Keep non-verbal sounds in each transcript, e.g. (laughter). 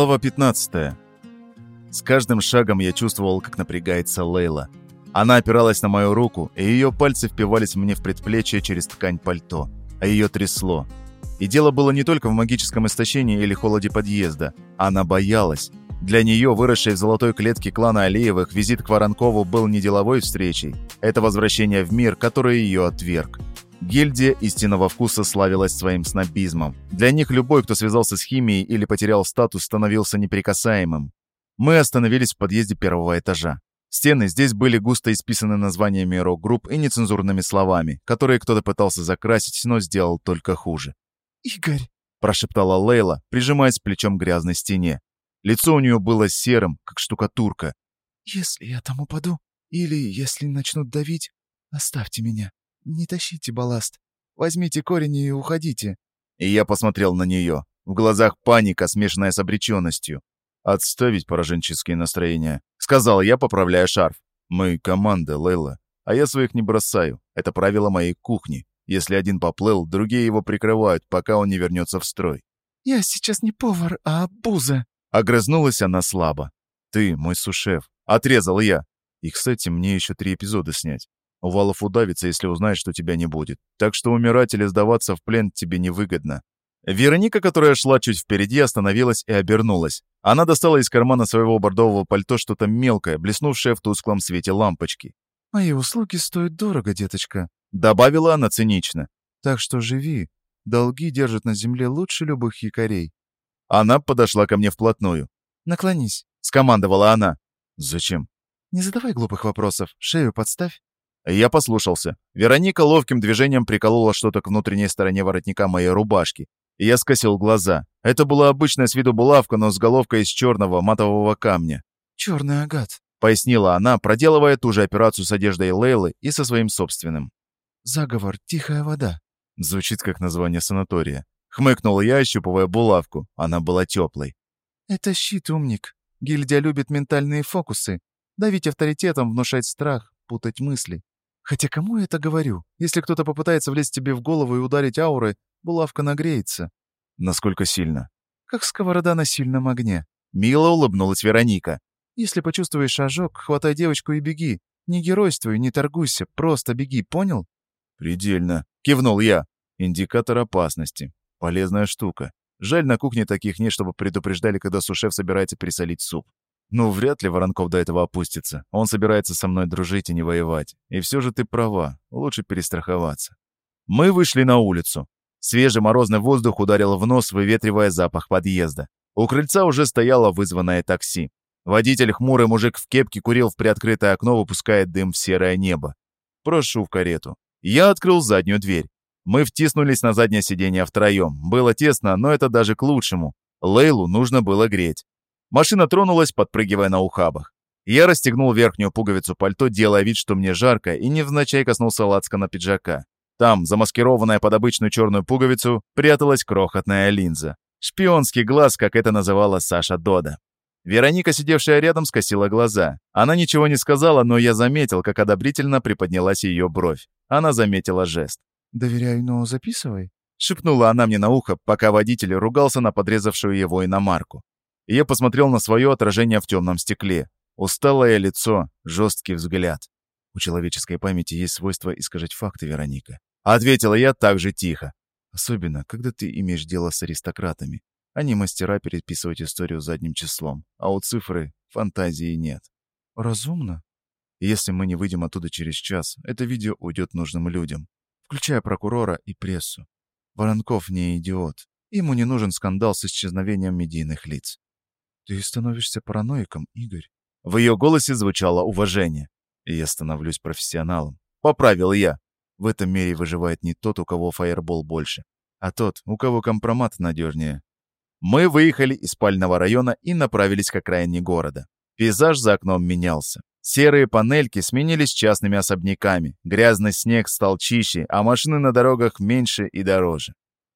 Глава 15. С каждым шагом я чувствовал, как напрягается Лейла. Она опиралась на мою руку, и ее пальцы впивались мне в предплечье через ткань пальто, а ее трясло. И дело было не только в магическом истощении или холоде подъезда. Она боялась. Для нее, выросшей в золотой клетке клана Алиевых, визит к Воронкову был не деловой встречей. Это возвращение в мир, который ее отверг. Гильдия истинного вкуса славилась своим снобизмом. Для них любой, кто связался с химией или потерял статус, становился неприкасаемым. Мы остановились в подъезде первого этажа. Стены здесь были густо исписаны названиями рок-групп и нецензурными словами, которые кто-то пытался закрасить, но сделал только хуже. «Игорь!» – прошептала Лейла, прижимаясь плечом к грязной стене. Лицо у нее было серым, как штукатурка. «Если я там упаду, или если начнут давить, оставьте меня. Не тащите балласт. Возьмите корень и уходите». И я посмотрел на нее. В глазах паника, смешанная с обреченностью. «Отставить пораженческие настроения», — сказал я, поправляя шарф. «Мы команда, Лейла. А я своих не бросаю. Это правило моей кухни. Если один поплыл, другие его прикрывают, пока он не вернется в строй. «Я сейчас не повар, а буза», — огрызнулась она слабо. «Ты мой сушеф», — отрезал я. И, кстати, мне еще три эпизода снять. Увалов удавится, если узнает, что тебя не будет. Так что умирать или сдаваться в плен тебе невыгодно. Вероника, которая шла чуть впереди, остановилась и обернулась. Она достала из кармана своего бордового пальто что-то мелкое, блеснувшее в тусклом свете лампочки. «Мои услуги стоят дорого, деточка», Добавила она цинично. «Так что живи. Долги держат на земле лучше любых якорей». Она подошла ко мне вплотную. «Наклонись», — скомандовала она. «Зачем?» «Не задавай глупых вопросов. Шею подставь». Я послушался. Вероника ловким движением приколола что-то к внутренней стороне воротника моей рубашки. И я скосил глаза. Это была обычная с виду булавка, но с головкой из черного матового камня. «Черный агат», — пояснила она, проделывая ту же операцию с одеждой Лейлы и со своим собственным. Заговор «Тихая вода». Звучит как название санатория. Хмыкнул я, ощупывая булавку. Она была теплой. Это щит, умник. Гильдия любит ментальные фокусы. Давить авторитетом, внушать страх, путать мысли. Хотя кому я это говорю? Если кто-то попытается влезть тебе в голову и ударить ауры, булавка нагреется. Насколько сильно? Как сковорода на сильном огне. Мило улыбнулась Вероника. Если почувствуешь ожог, хватай девочку и беги. Не геройствуй, не торгуйся, просто беги, понял? «Предельно», — кивнул я. «Индикатор опасности. Полезная штука. Жаль, на кухне таких нет, чтобы предупреждали, когда сушеф собирается пересолить суп. Ну, вряд ли Воронков до этого опустится. Он собирается со мной дружить и не воевать. И все же ты права. Лучше перестраховаться. Мы вышли на улицу. Свежий морозный воздух ударил в нос, выветривая запах подъезда. У крыльца уже стояло вызванное такси. Водитель, хмурый мужик в кепке, курил в приоткрытое окно, выпуская дым в серое небо. «Прошу в карету». Я открыл заднюю дверь. Мы втиснулись на заднее сиденье втроем. Было тесно, но это даже к лучшему. Лейлу нужно было греть. Машина тронулась, подпрыгивая на ухабах. Я расстегнул верхнюю пуговицу пальто, делая вид, что мне жарко, и невзначай коснулся на пиджака. Там, замаскированная под обычную черную пуговицу, пряталась крохотная линза. Шпионский глаз, как это называла Саша Дода. Вероника, сидевшая рядом, скосила глаза. Она ничего не сказала, но я заметил, как одобрительно приподнялась ее бровь. Она заметила жест. «Доверяю, но записывай», — шепнула она мне на ухо, пока водитель ругался на подрезавшую его иномарку. И я посмотрел на свое отражение в темном стекле. Усталое лицо, жесткий взгляд. У человеческой памяти есть свойство искажать факты, Вероника. Ответила я так же тихо. Особенно, когда ты имеешь дело с аристократами. Они мастера переписывать историю задним числом, а у цифры фантазии нет. Разумно. Если мы не выйдем оттуда через час, это видео уйдет нужным людям, включая прокурора и прессу. Воронков не идиот. Ему не нужен скандал с исчезновением медийных лиц. Ты становишься параноиком, Игорь. В ее голосе звучало уважение. Я становлюсь профессионалом. Поправил я. В этом мире выживает не тот, у кого фаербол больше, а тот, у кого компромат надежнее. Мы выехали из спального района и направились к окраине города. Пейзаж за окном менялся. Серые панельки сменились частными особняками, грязный снег стал чище, а машины на дорогах меньше и дороже.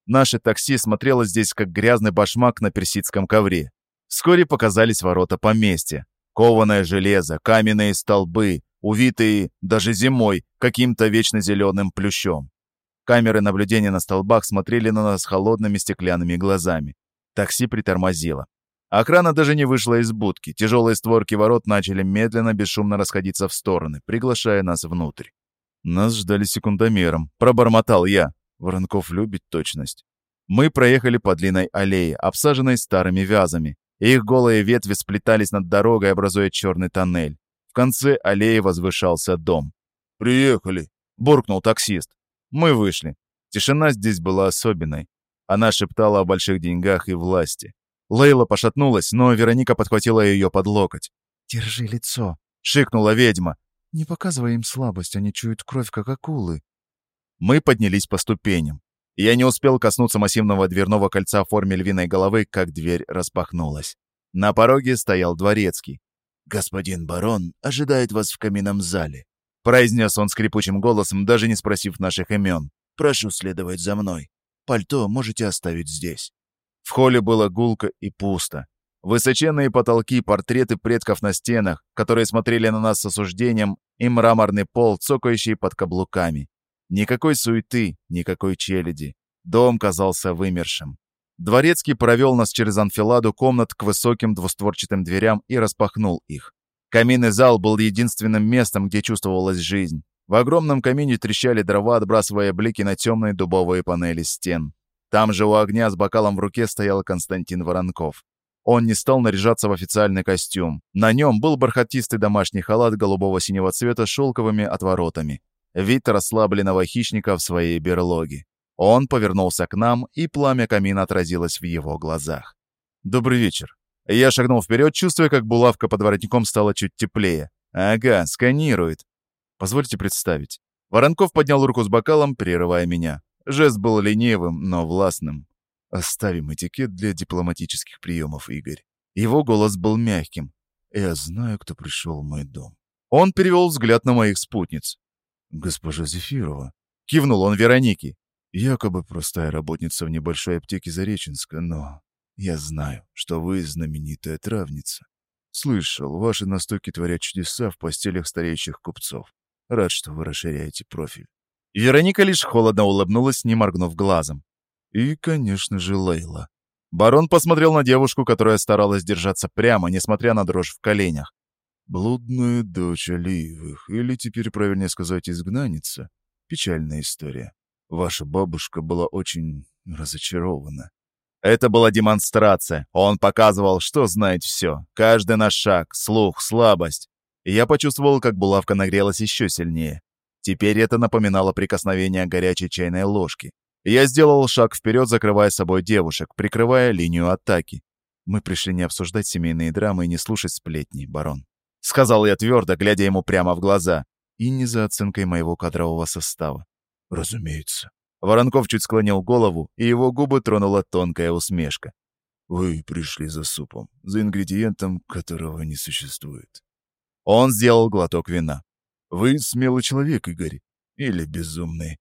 Наше такси смотрело здесь как грязный башмак на персидском ковре. Вскоре показались ворота поместья. Кованое железо, каменные столбы, увитые даже зимой каким-то вечно зеленым плющом. Камеры наблюдения на столбах смотрели на нас холодными стеклянными глазами. Такси притормозило. Охрана даже не вышла из будки. Тяжелые створки ворот начали медленно, бесшумно расходиться в стороны, приглашая нас внутрь. Нас ждали секундомером. Пробормотал я. Воронков любит точность. Мы проехали по длинной аллее, обсаженной старыми вязами. Их голые ветви сплетались над дорогой, образуя черный тоннель. В конце аллеи возвышался дом. «Приехали», — буркнул таксист. Мы вышли. Тишина здесь была особенной. Она шептала о больших деньгах и власти. Лейла пошатнулась, но Вероника подхватила ее под локоть. «Держи лицо», — шикнула ведьма. «Не показывай им слабость, они чуют кровь, как акулы». Мы поднялись по ступеням. Я не успел коснуться массивного дверного кольца в форме львиной головы, как дверь распахнулась. На пороге стоял дворецкий. «Господин барон ожидает вас в каминном зале», — произнес он скрипучим голосом, даже не спросив наших имен. «Прошу следовать за мной. Пальто можете оставить здесь». В холле было гулко и пусто. Высоченные потолки, портреты предков на стенах, которые смотрели на нас с осуждением, и мраморный пол, цокающий под каблуками. Никакой суеты, никакой челяди. Дом казался вымершим. Дворецкий провел нас через анфиладу комнат к высоким двустворчатым дверям и распахнул их. Каминный зал был единственным местом, где чувствовалась жизнь. В огромном камине трещали дрова, отбрасывая блики на темные дубовые панели стен. Там же у огня с бокалом в руке стоял Константин Воронков. Он не стал наряжаться в официальный костюм. На нем был бархатистый домашний халат голубого синего цвета с шелковыми отворотами. Вид расслабленного хищника в своей берлоге. Он повернулся к нам, и пламя камина отразилось в его глазах. «Добрый вечер». Я шагнул вперед, чувствуя, как булавка под воротником стала чуть теплее. «Ага, сканирует». «Позвольте представить». Воронков поднял руку с бокалом, прерывая меня. Жест был ленивым, но властным. Оставим этикет для дипломатических приемов, Игорь. Его голос был мягким. Я знаю, кто пришел в мой дом. Он перевел взгляд на моих спутниц. Госпожа Зефирова. Кивнул он Веронике. Якобы простая работница в небольшой аптеке Зареченска, но я знаю, что вы знаменитая травница. Слышал, ваши настойки творят чудеса в постелях стареющих купцов. Рад, что вы расширяете профиль. Вероника лишь холодно улыбнулась, не моргнув глазом. И, конечно же, Лейла. Барон посмотрел на девушку, которая старалась держаться прямо, несмотря на дрожь в коленях. «Блудная дочь Алиевых, или теперь правильнее сказать изгнанница. Печальная история. Ваша бабушка была очень разочарована». Это была демонстрация. Он показывал, что знает все. Каждый наш шаг, слух, слабость. И я почувствовал, как булавка нагрелась еще сильнее. Теперь это напоминало прикосновение горячей чайной ложки. Я сделал шаг вперед, закрывая собой девушек, прикрывая линию атаки. Мы пришли не обсуждать семейные драмы и не слушать сплетни, барон. Сказал я твердо, глядя ему прямо в глаза. И не за оценкой моего кадрового состава. Разумеется. Воронков чуть склонил голову, и его губы тронула тонкая усмешка. «Вы пришли за супом, за ингредиентом, которого не существует». Он сделал глоток вина. Вы смелый человек, Игорь. Или безумный.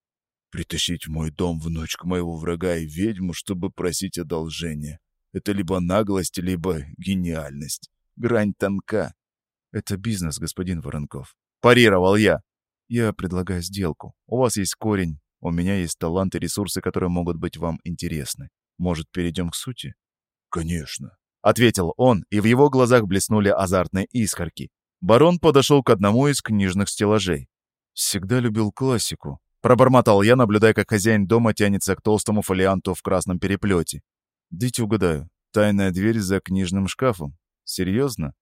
Притащить в мой дом внучку моего врага и ведьму, чтобы просить одолжения. Это либо наглость, либо гениальность. Грань тонка. Это бизнес, господин Воронков. Парировал я. Я предлагаю сделку. У вас есть корень, у меня есть талант и ресурсы, которые могут быть вам интересны. Может, перейдем к сути? Конечно. Ответил он, и в его глазах блеснули азартные искорки. Барон подошел к одному из книжных стеллажей. «Всегда любил классику», — пробормотал я, наблюдая, как хозяин дома тянется к толстому фолианту в красном переплете. «Дайте угадаю. Тайная дверь за книжным шкафом? Серьезно?»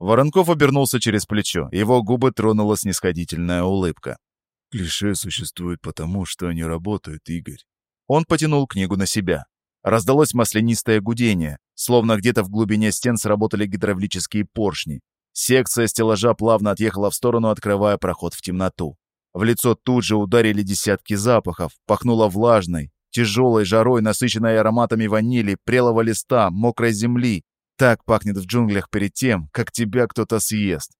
Воронков обернулся через плечо. Его губы тронула снисходительная улыбка. «Клише существует потому, что они работают, Игорь». Он потянул книгу на себя. Раздалось маслянистое гудение, словно где-то в глубине стен сработали гидравлические поршни. Секция стеллажа плавно отъехала в сторону, открывая проход в темноту. В лицо тут же ударили десятки запахов, пахнуло влажной, тяжелой жарой, насыщенной ароматами ванили, прелого листа, мокрой земли. Так пахнет в джунглях перед тем, как тебя кто-то съест.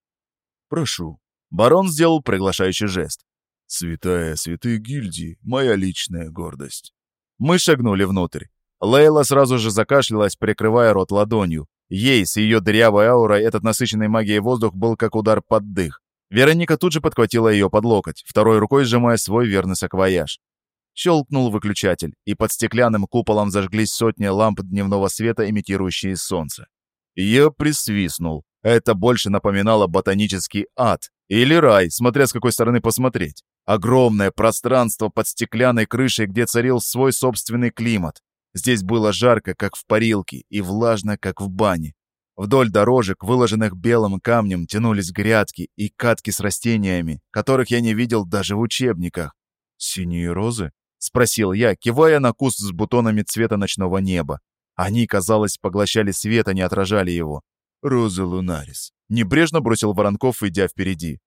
«Прошу». Барон сделал приглашающий жест. «Святая святые гильдии, моя личная гордость». Мы шагнули внутрь. Лейла сразу же закашлялась, прикрывая рот ладонью. Ей с ее дырявой аурой этот насыщенный магией воздух был как удар под дых. Вероника тут же подхватила ее под локоть, второй рукой сжимая свой верный саквояж. Щелкнул выключатель, и под стеклянным куполом зажглись сотни ламп дневного света, имитирующие солнце. Я присвистнул. Это больше напоминало ботанический ад. Или рай, смотря с какой стороны посмотреть. Огромное пространство под стеклянной крышей, где царил свой собственный климат. Здесь было жарко, как в парилке, и влажно, как в бане. Вдоль дорожек, выложенных белым камнем, тянулись грядки и катки с растениями, которых я не видел даже в учебниках. «Синие розы?» — спросил я, кивая на куст с бутонами цвета ночного неба. Они, казалось, поглощали свет, а не отражали его. «Роза лунарис». Небрежно бросил Воронков, идя впереди.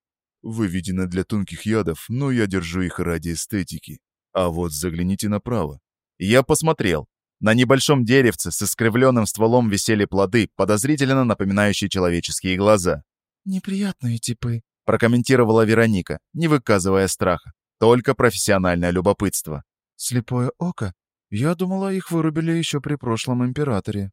«Выведены для тонких ядов, но я держу их ради эстетики. А вот загляните направо». Я посмотрел. На небольшом деревце с искривленным стволом висели плоды, подозрительно напоминающие человеческие глаза. «Неприятные типы», — прокомментировала Вероника, не выказывая страха. Только профессиональное любопытство. «Слепое око? Я думала, их вырубили еще при прошлом императоре».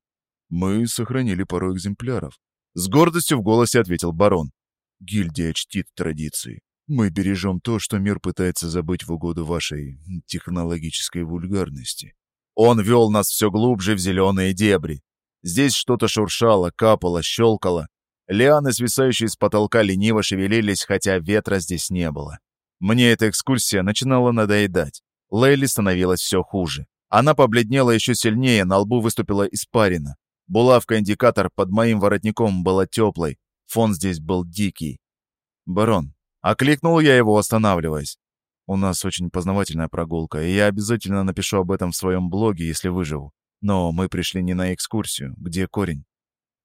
«Мы сохранили пару экземпляров», — с гордостью в голосе ответил барон. «Гильдия чтит традиции. Мы бережем то, что мир пытается забыть в угоду вашей технологической вульгарности». Он вел нас все глубже в зеленые дебри. Здесь что-то шуршало, капало, щелкало. Лианы, свисающие с потолка, лениво шевелились, хотя ветра здесь не было. Мне эта экскурсия начинала надоедать. Лейли становилось все хуже. Она побледнела еще сильнее, на лбу выступила испарина. Булавка-индикатор под моим воротником была теплой. Фон здесь был дикий. «Барон», — окликнул я его, останавливаясь. У нас очень познавательная прогулка, и я обязательно напишу об этом в своем блоге, если выживу. Но мы пришли не на экскурсию. Где корень?»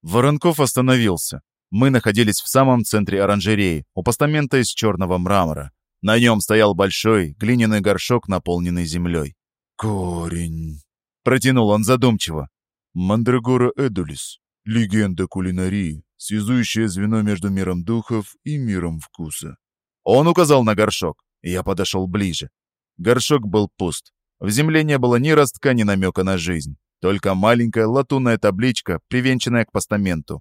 Воронков остановился. Мы находились в самом центре оранжереи, у постамента из черного мрамора. На нем стоял большой глиняный горшок, наполненный землей. «Корень», — протянул он задумчиво. «Мандрагора эдулис. Легенда кулинарии, связующая звено между миром духов и миром вкуса». Он указал на горшок. Я подошел ближе. Горшок был пуст. В земле не было ни ростка, ни намека на жизнь. Только маленькая латунная табличка, привенчанная к постаменту.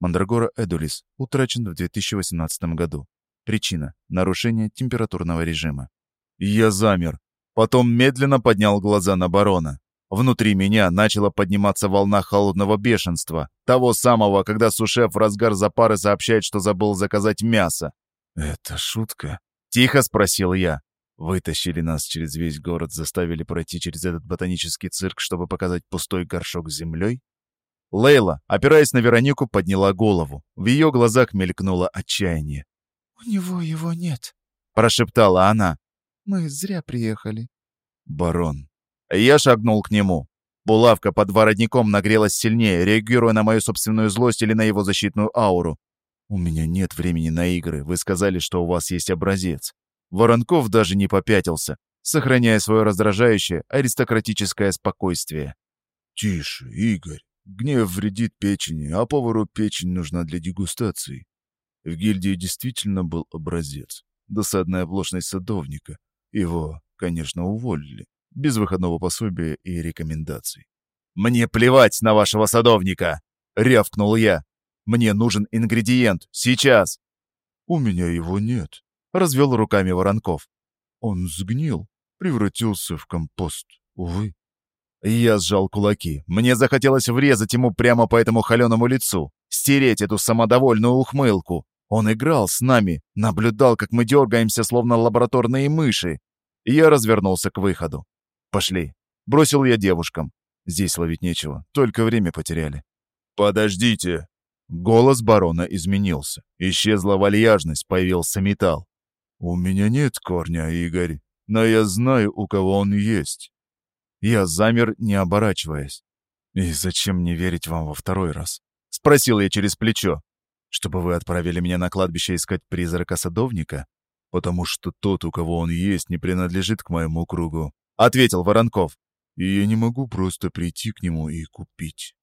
Мандрагора Эдулис утрачен в 2018 году. Причина – нарушение температурного режима. Я замер. Потом медленно поднял глаза на барона. Внутри меня начала подниматься волна холодного бешенства. Того самого, когда сушеф в разгар запары сообщает, что забыл заказать мясо. «Это шутка?» Тихо спросил я. Вытащили нас через весь город, заставили пройти через этот ботанический цирк, чтобы показать пустой горшок с землей? Лейла, опираясь на Веронику, подняла голову. В ее глазах мелькнуло отчаяние. «У него его нет», — прошептала она. «Мы зря приехали». «Барон». Я шагнул к нему. Булавка под воротником нагрелась сильнее, реагируя на мою собственную злость или на его защитную ауру. «У меня нет времени на игры. Вы сказали, что у вас есть образец». Воронков даже не попятился, сохраняя свое раздражающее аристократическое спокойствие. «Тише, Игорь. Гнев вредит печени, а повару печень нужна для дегустации. В гильдии действительно был образец. Досадная оплошность садовника. Его, конечно, уволили. Без выходного пособия и рекомендаций. «Мне плевать на вашего садовника!» — рявкнул я. Мне нужен ингредиент. Сейчас!» «У меня его нет», — развел руками Воронков. «Он сгнил, превратился в компост, увы». Я сжал кулаки. Мне захотелось врезать ему прямо по этому холеному лицу, стереть эту самодовольную ухмылку. Он играл с нами, наблюдал, как мы дергаемся, словно лабораторные мыши. Я развернулся к выходу. «Пошли». Бросил я девушкам. Здесь ловить нечего, только время потеряли. «Подождите!» Голос барона изменился. Исчезла вальяжность, появился металл. «У меня нет корня, Игорь, но я знаю, у кого он есть». Я замер, не оборачиваясь. «И зачем мне верить вам во второй раз?» Спросил я через плечо. «Чтобы вы отправили меня на кладбище искать призрака садовника?» «Потому что тот, у кого он есть, не принадлежит к моему кругу», — ответил Воронков. «И я не могу просто прийти к нему и купить».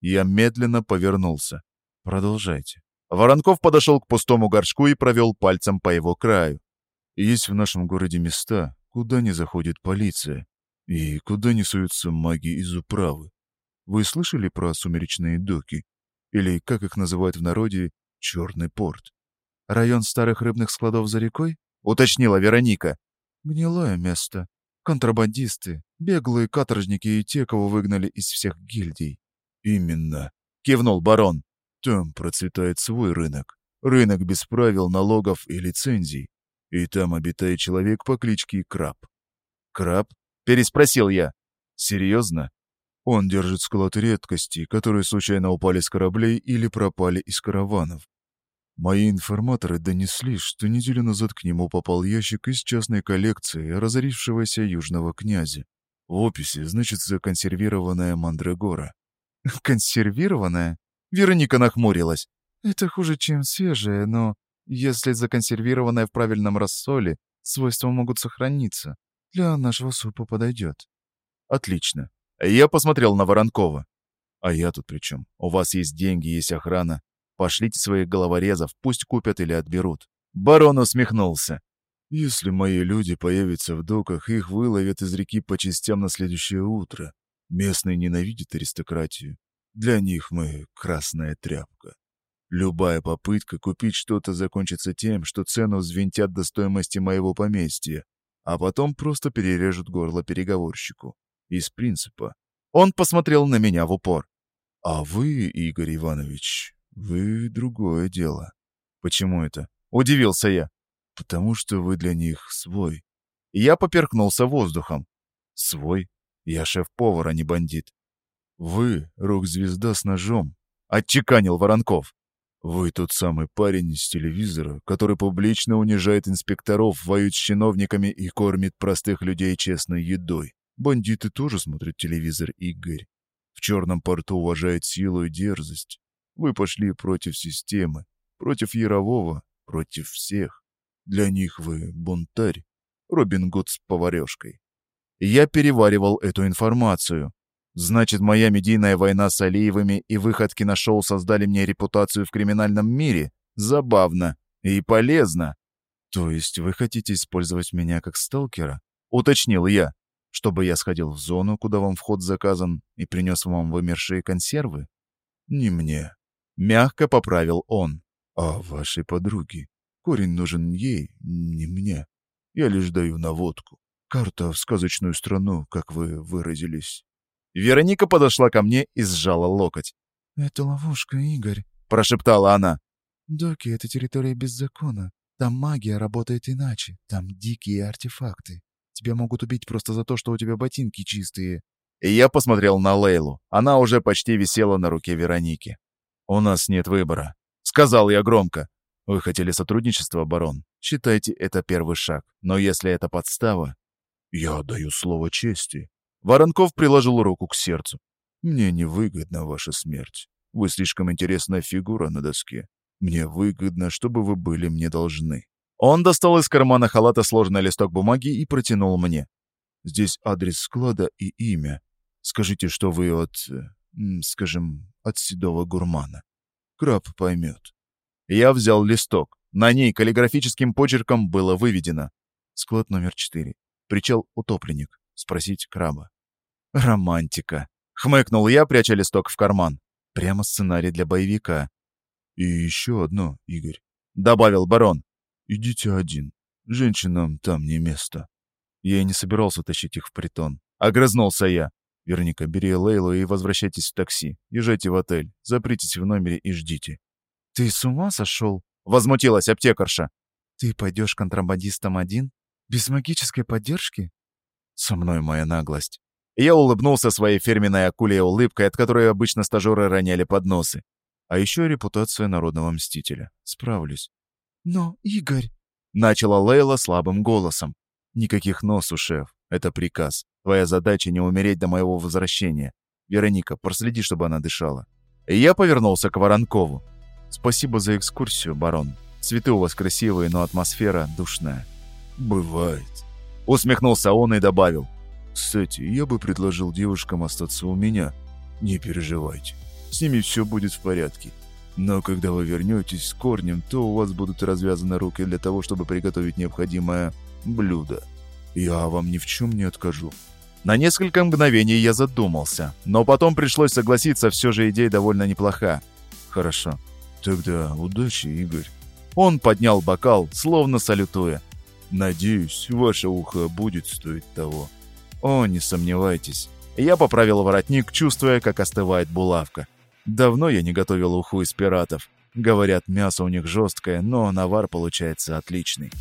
Я медленно повернулся. Продолжайте. Воронков подошел к пустому горшку и провел пальцем по его краю. Есть в нашем городе места, куда не заходит полиция и куда не суются маги из управы. Вы слышали про сумеречные доки? Или, как их называют в народе, черный порт? Район старых рыбных складов за рекой? Уточнила Вероника. Гнилое место. Контрабандисты, беглые каторжники и те, кого выгнали из всех гильдий. Именно. — кивнул барон. «Там процветает свой рынок. Рынок без правил, налогов и лицензий. И там обитает человек по кличке Краб». «Краб?» — переспросил я. «Серьезно?» Он держит склад редкостей, которые случайно упали с кораблей или пропали из караванов. Мои информаторы донесли, что неделю назад к нему попал ящик из частной коллекции разорившегося южного князя. В описи значится консервированная мандрагора. (laughs) Консервированная? Вероника нахмурилась. Это хуже, чем свежая, но если законсервированная в правильном рассоле, свойства могут сохраниться. Для нашего супа подойдет. Отлично. Я посмотрел на Воронкова. А я тут при чем? У вас есть деньги, есть охрана. Пошлите своих головорезов, пусть купят или отберут. Барон усмехнулся. Если мои люди появятся в доках, их выловят из реки по частям на следующее утро. Местные ненавидят аристократию. Для них мы — красная тряпка. Любая попытка купить что-то закончится тем, что цену взвинтят до стоимости моего поместья, а потом просто перережут горло переговорщику. Из принципа. Он посмотрел на меня в упор. А вы, Игорь Иванович, вы другое дело. Почему это? Удивился я. Потому что вы для них свой. Я поперхнулся воздухом. Свой? Я шеф-повар, а не бандит. Вы — рок-звезда с ножом. Отчеканил Воронков. Вы тот самый парень из телевизора, который публично унижает инспекторов, воюет с чиновниками и кормит простых людей честной едой. Бандиты тоже смотрят телевизор, Игорь. В черном порту уважает силу и дерзость. Вы пошли против системы, против Ярового, против всех. Для них вы бунтарь, Робин Гуд с поварешкой. Я переваривал эту информацию. Значит, моя медийная война с Алиевыми и выходки на шоу создали мне репутацию в криминальном мире? Забавно. И полезно. То есть вы хотите использовать меня как сталкера? Уточнил я. Чтобы я сходил в зону, куда вам вход заказан, и принес вам вымершие консервы? Не мне. Мягко поправил он. «А вашей подруге. Корень нужен ей, не мне. Я лишь даю наводку. Карта в сказочную страну, как вы выразились». Вероника подошла ко мне и сжала локоть. «Это ловушка, Игорь», — прошептала она. «Доки — это территория без закона. Там магия работает иначе. Там дикие артефакты. Тебя могут убить просто за то, что у тебя ботинки чистые». И я посмотрел на Лейлу. Она уже почти висела на руке Вероники. «У нас нет выбора», — сказал я громко. «Вы хотели сотрудничества, барон? Считайте, это первый шаг. Но если это подстава...» «Я даю слово чести». Воронков приложил руку к сердцу. «Мне невыгодна ваша смерть. Вы слишком интересная фигура на доске. Мне выгодно, чтобы вы были мне должны». Он достал из кармана халата сложенный листок бумаги и протянул мне. «Здесь адрес склада и имя. Скажите, что вы от... Скажем, от седого гурмана. Краб поймет. Я взял листок. На ней каллиграфическим почерком было выведено. Склад номер четыре. Причал утопленник. Спросить краба. Романтика. Хмыкнул я, пряча листок в карман. Прямо сценарий для боевика. И еще одно, Игорь. Добавил барон. Идите один. Женщинам там не место. Я и не собирался тащить их в притон. Огрызнулся я. Верника, бери Лейлу и возвращайтесь в такси. Езжайте в отель, запритесь в номере и ждите». «Ты с ума сошел?» — возмутилась аптекарша. «Ты пойдешь контрабандистом один? Без магической поддержки?» «Со мной моя наглость». Я улыбнулся своей фирменной акулей улыбкой, от которой обычно стажеры роняли подносы. А еще репутация народного мстителя. Справлюсь. «Но, Игорь...» — начала Лейла слабым голосом. «Никаких носу, шеф. Это приказ. Твоя задача не умереть до моего возвращения. Вероника, проследи, чтобы она дышала». Я повернулся к Воронкову. «Спасибо за экскурсию, барон. Цветы у вас красивые, но атмосфера душная». «Бывает», — усмехнулся он и добавил. «Кстати, я бы предложил девушкам остаться у меня. Не переживайте, с ними все будет в порядке. Но когда вы вернетесь с корнем, то у вас будут развязаны руки для того, чтобы приготовить необходимое блюдо». Я вам ни в чем не откажу. На несколько мгновений я задумался, но потом пришлось согласиться, все же идея довольно неплоха. Хорошо. Тогда удачи, Игорь. Он поднял бокал, словно салютуя. Надеюсь, ваше ухо будет стоить того. О, не сомневайтесь. Я поправил воротник, чувствуя, как остывает булавка. Давно я не готовил уху из пиратов. Говорят, мясо у них жесткое, но навар получается отличный.